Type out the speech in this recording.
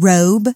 robe.